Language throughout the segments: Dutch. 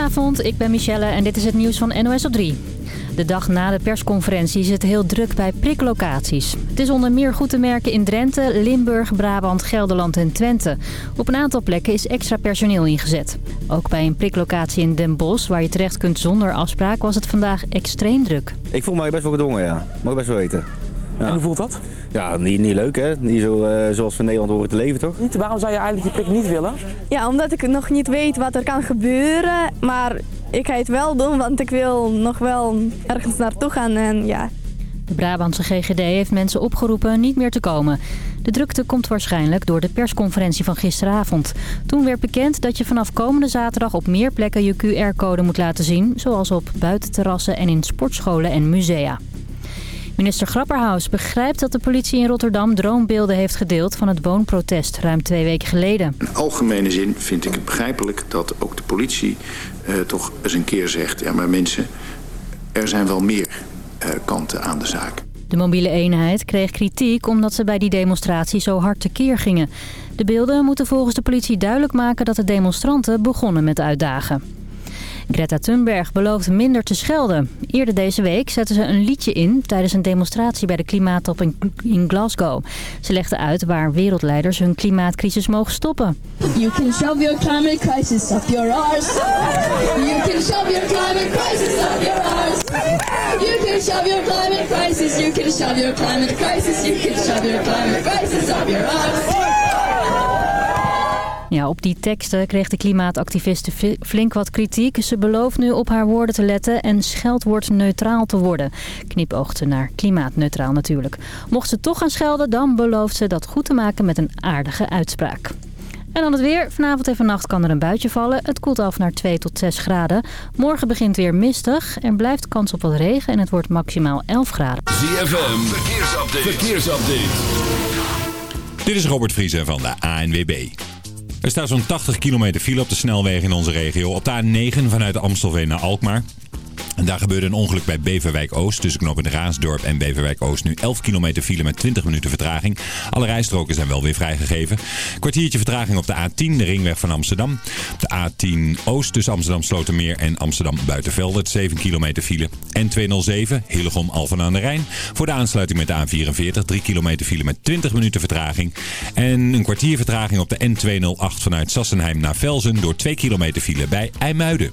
Goedenavond, ik ben Michelle en dit is het nieuws van NOS op 3. De dag na de persconferentie is het heel druk bij priklocaties. Het is onder meer goed te merken in Drenthe, Limburg, Brabant, Gelderland en Twente. Op een aantal plekken is extra personeel ingezet. Ook bij een priklocatie in Den Bosch, waar je terecht kunt zonder afspraak, was het vandaag extreem druk. Ik voel mij best wel gedwongen, ja. Mag ik best wel weten. Ja. En hoe voelt dat? Ja, niet, niet leuk hè. Niet zo, eh, zoals we in Nederland horen te leven, toch? Niet, waarom zou je eigenlijk die prik niet willen? Ja, omdat ik nog niet weet wat er kan gebeuren. Maar ik ga het wel doen, want ik wil nog wel ergens naartoe gaan. En ja. De Brabantse GGD heeft mensen opgeroepen niet meer te komen. De drukte komt waarschijnlijk door de persconferentie van gisteravond. Toen werd bekend dat je vanaf komende zaterdag op meer plekken je QR-code moet laten zien. Zoals op buitenterrassen en in sportscholen en musea. Minister Grapperhaus begrijpt dat de politie in Rotterdam droombeelden heeft gedeeld van het woonprotest ruim twee weken geleden. In algemene zin vind ik het begrijpelijk dat ook de politie uh, toch eens een keer zegt... ja maar mensen, er zijn wel meer uh, kanten aan de zaak. De mobiele eenheid kreeg kritiek omdat ze bij die demonstratie zo hard tekeer gingen. De beelden moeten volgens de politie duidelijk maken dat de demonstranten begonnen met uitdagen. Greta Thunberg belooft minder te schelden. Eerder deze week zette ze een liedje in tijdens een demonstratie bij de klimaattop in Glasgow. Ze legde uit waar wereldleiders hun klimaatcrisis mogen stoppen. You can shove your climate crisis up your arse. You can shove your climate crisis up your arse. You can shove your climate crisis. You can shove your climate crisis. You can shove your climate crisis up your arse. Ja, op die teksten kreeg de klimaatactiviste flink wat kritiek. Ze belooft nu op haar woorden te letten en scheldwoord neutraal te worden. Knipoogt ze naar klimaatneutraal natuurlijk. Mocht ze toch gaan schelden, dan belooft ze dat goed te maken met een aardige uitspraak. En dan het weer. Vanavond en vannacht kan er een buitje vallen. Het koelt af naar 2 tot 6 graden. Morgen begint weer mistig. Er blijft kans op wat regen en het wordt maximaal 11 graden. ZFM, verkeersupdate. verkeersupdate. Dit is Robert Vriezen van de ANWB. Er staat zo'n 80 kilometer file op de snelwegen in onze regio. Op de A9 vanuit Amstelveen naar Alkmaar. En daar gebeurde een ongeluk bij Beverwijk Oost. Tussen knooppunt Raasdorp en Beverwijk Oost. Nu 11 kilometer file met 20 minuten vertraging. Alle rijstroken zijn wel weer vrijgegeven. Kwartiertje vertraging op de A10, de ringweg van Amsterdam. De A10 Oost tussen Amsterdam Slotermeer en Amsterdam Buitenveldert. 7 kilometer file. N207, Hillegom Alphen aan de Rijn. Voor de aansluiting met de A44, 3 kilometer file met 20 minuten vertraging. En een kwartier vertraging op de N208 vanuit Sassenheim naar Velzen. Door 2 kilometer file bij IJmuiden.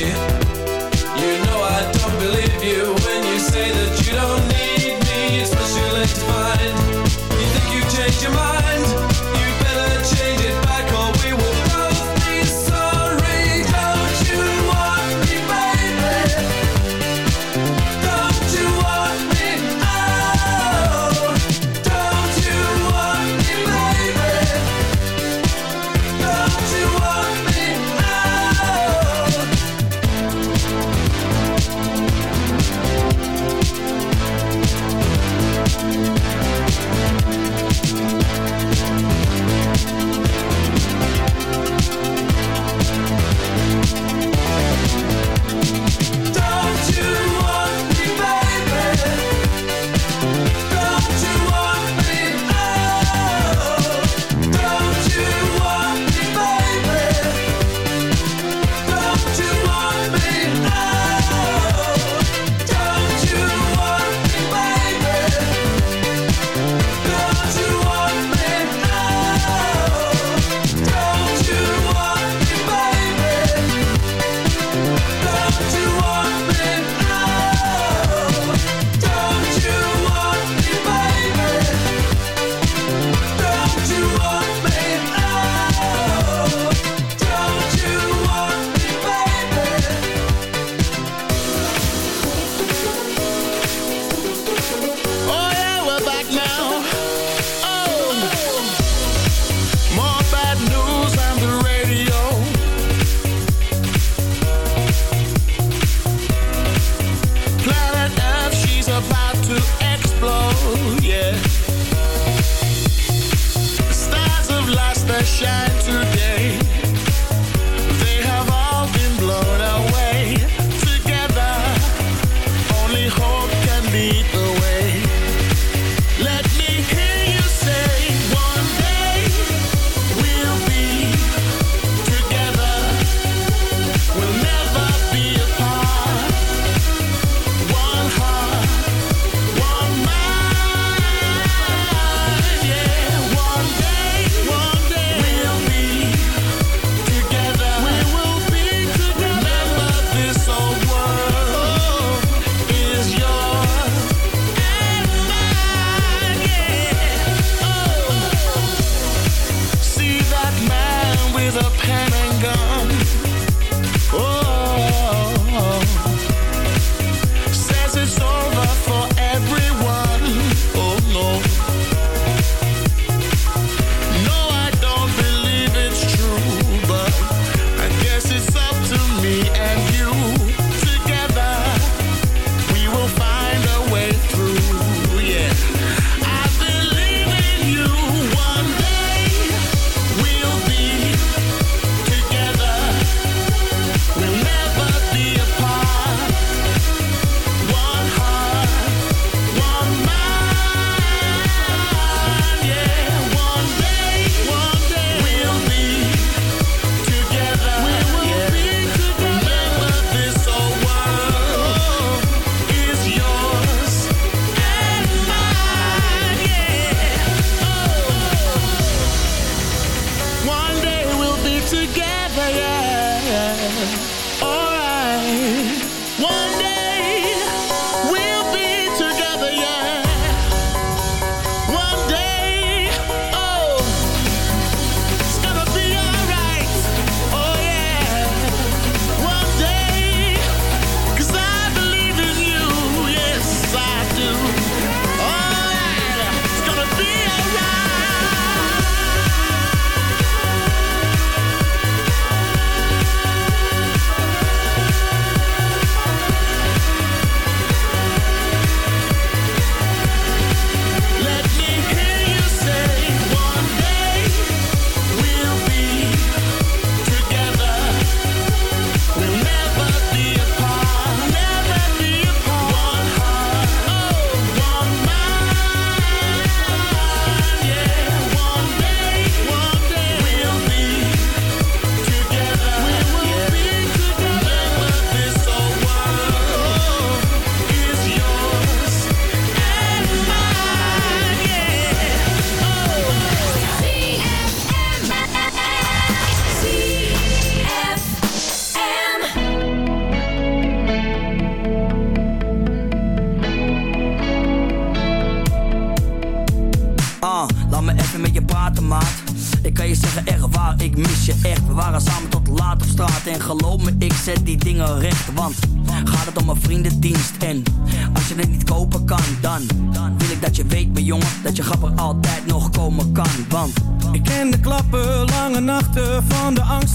you. Know I don't believe you when you say that slow, yeah.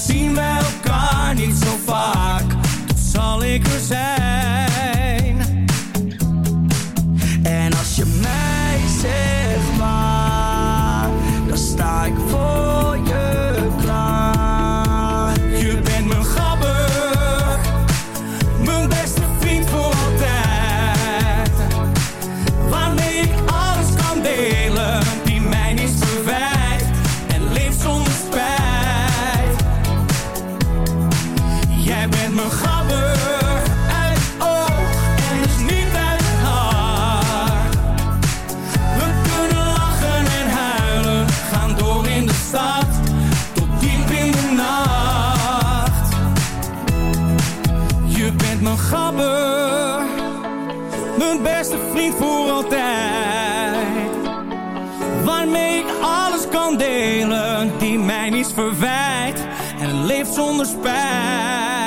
zien we elkaar niet zo vaak, dan zal ik er zijn. beste vriend voor altijd. Waarmee ik alles kan delen, die mij niets verwijt. En leeft zonder spijt.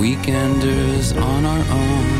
Weekenders on our own.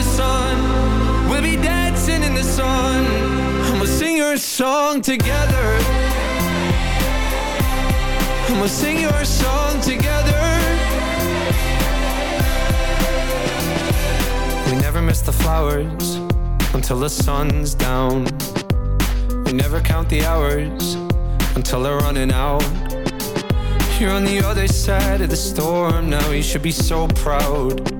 the sun. We'll be dancing in the sun, and we'll sing your song together. And we'll sing your song together. We never miss the flowers until the sun's down. We never count the hours until they're running out. You're on the other side of the storm now. You should be so proud.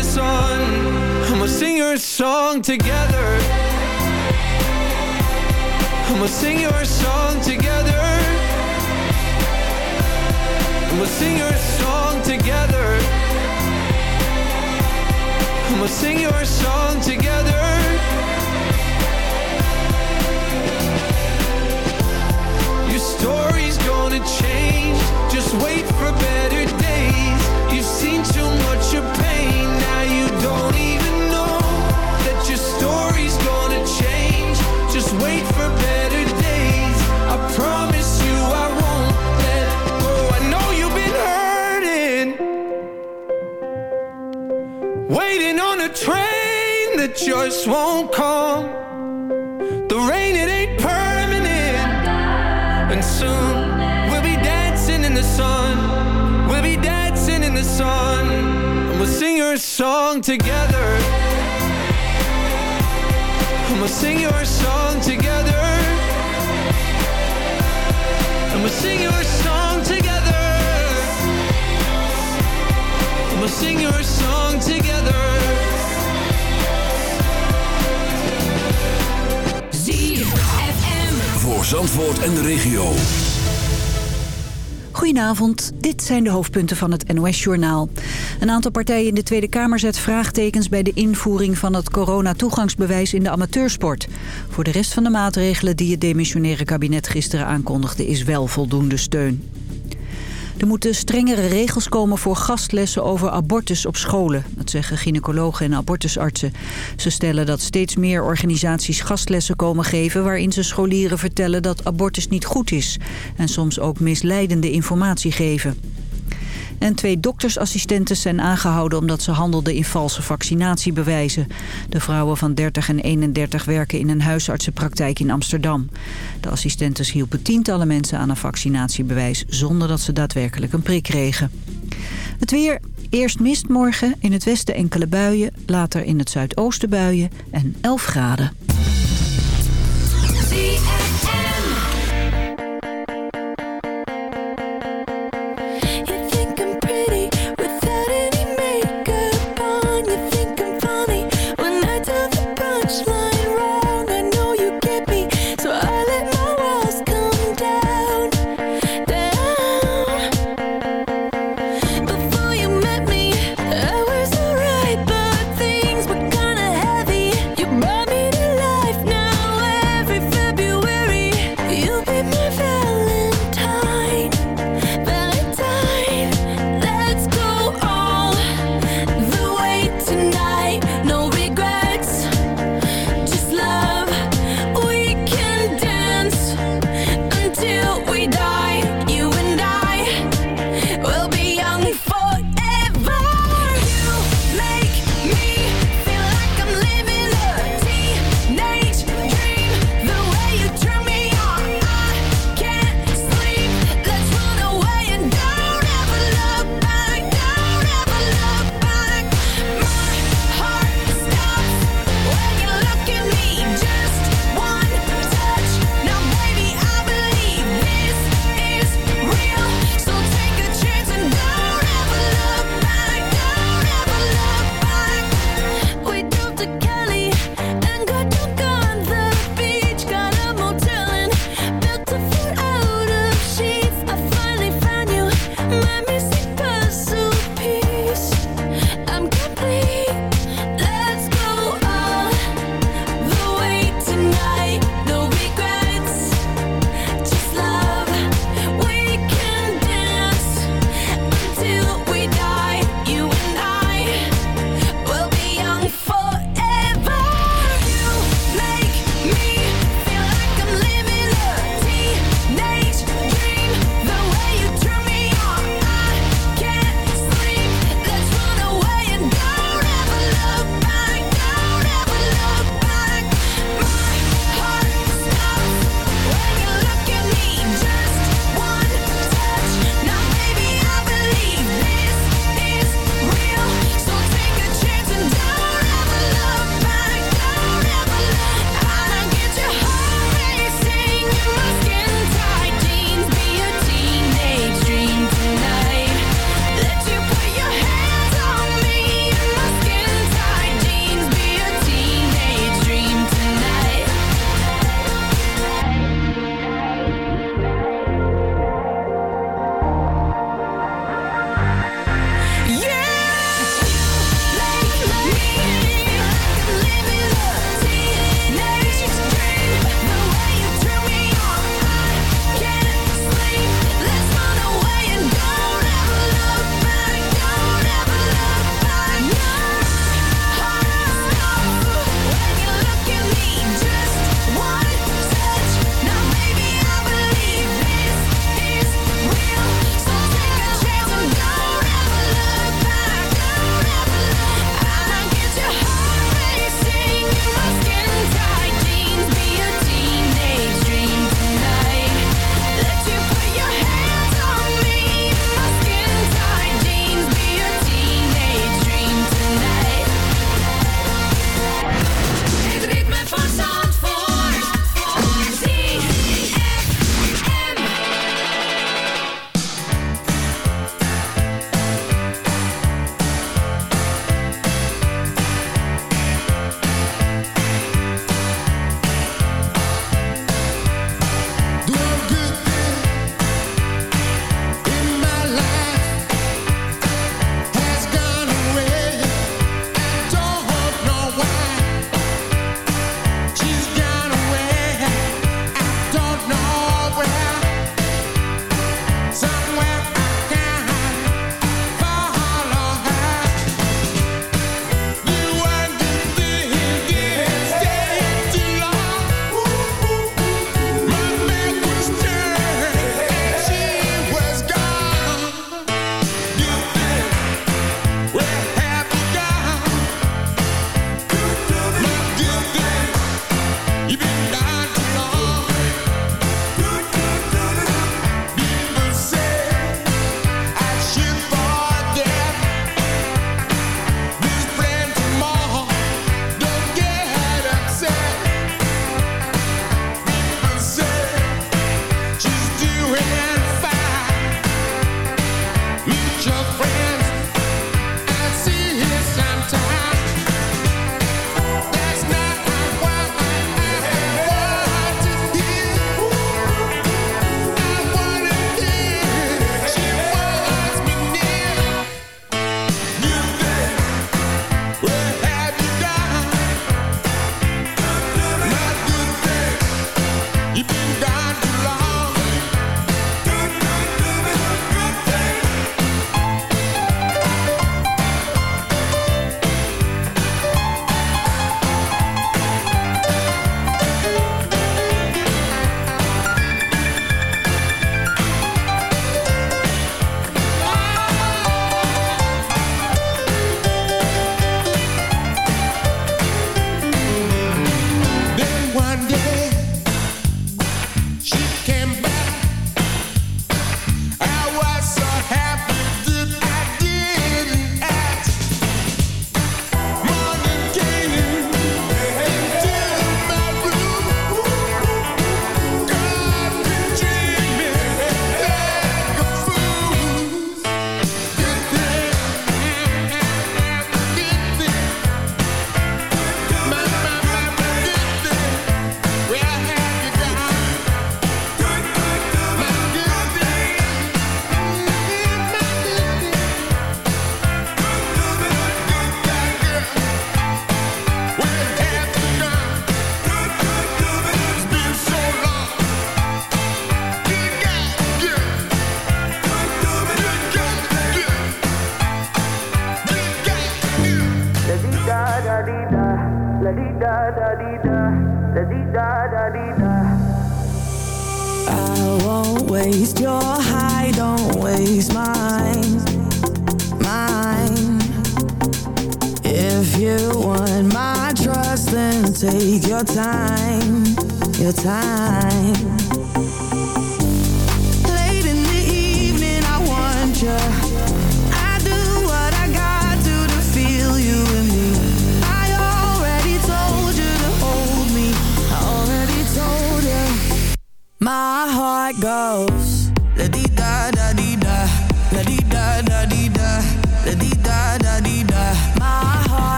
We'll be dancing in the sun, and we'll sing your song together. And we'll sing your song together. And we'll sing your song together. And we'll sing your song together. Gonna change. Just wait for better days. You've seen too much of pain. Now you don't even know that your story's gonna change. Just wait for better days. I promise you I won't let go. I know you've been hurting. Waiting on a train that just won't come. Your song together. And we'll sing your song together. And we'll sing your song together. And we'll sing your song together. ZFM. Voor Zandvoort en de regio. Goedenavond, dit zijn de hoofdpunten van het NOS-journaal. Een aantal partijen in de Tweede Kamer zet vraagtekens bij de invoering van het coronatoegangsbewijs in de amateursport. Voor de rest van de maatregelen die het demissionaire kabinet gisteren aankondigde is wel voldoende steun. Er moeten strengere regels komen voor gastlessen over abortus op scholen. Dat zeggen gynaecologen en abortusartsen. Ze stellen dat steeds meer organisaties gastlessen komen geven... waarin ze scholieren vertellen dat abortus niet goed is. En soms ook misleidende informatie geven. En twee doktersassistenten zijn aangehouden omdat ze handelden in valse vaccinatiebewijzen. De vrouwen van 30 en 31 werken in een huisartsenpraktijk in Amsterdam. De assistentes hielpen tientallen mensen aan een vaccinatiebewijs zonder dat ze daadwerkelijk een prik kregen. Het weer, eerst mist morgen, in het westen enkele buien, later in het zuidoosten buien en 11 graden.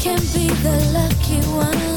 Can be the lucky ones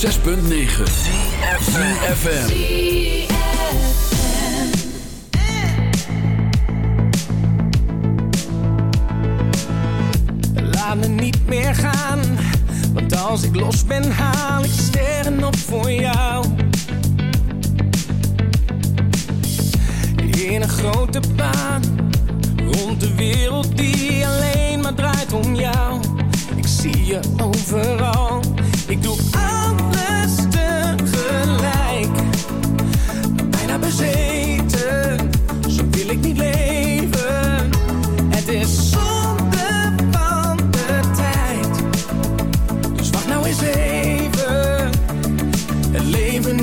106.9 CFFM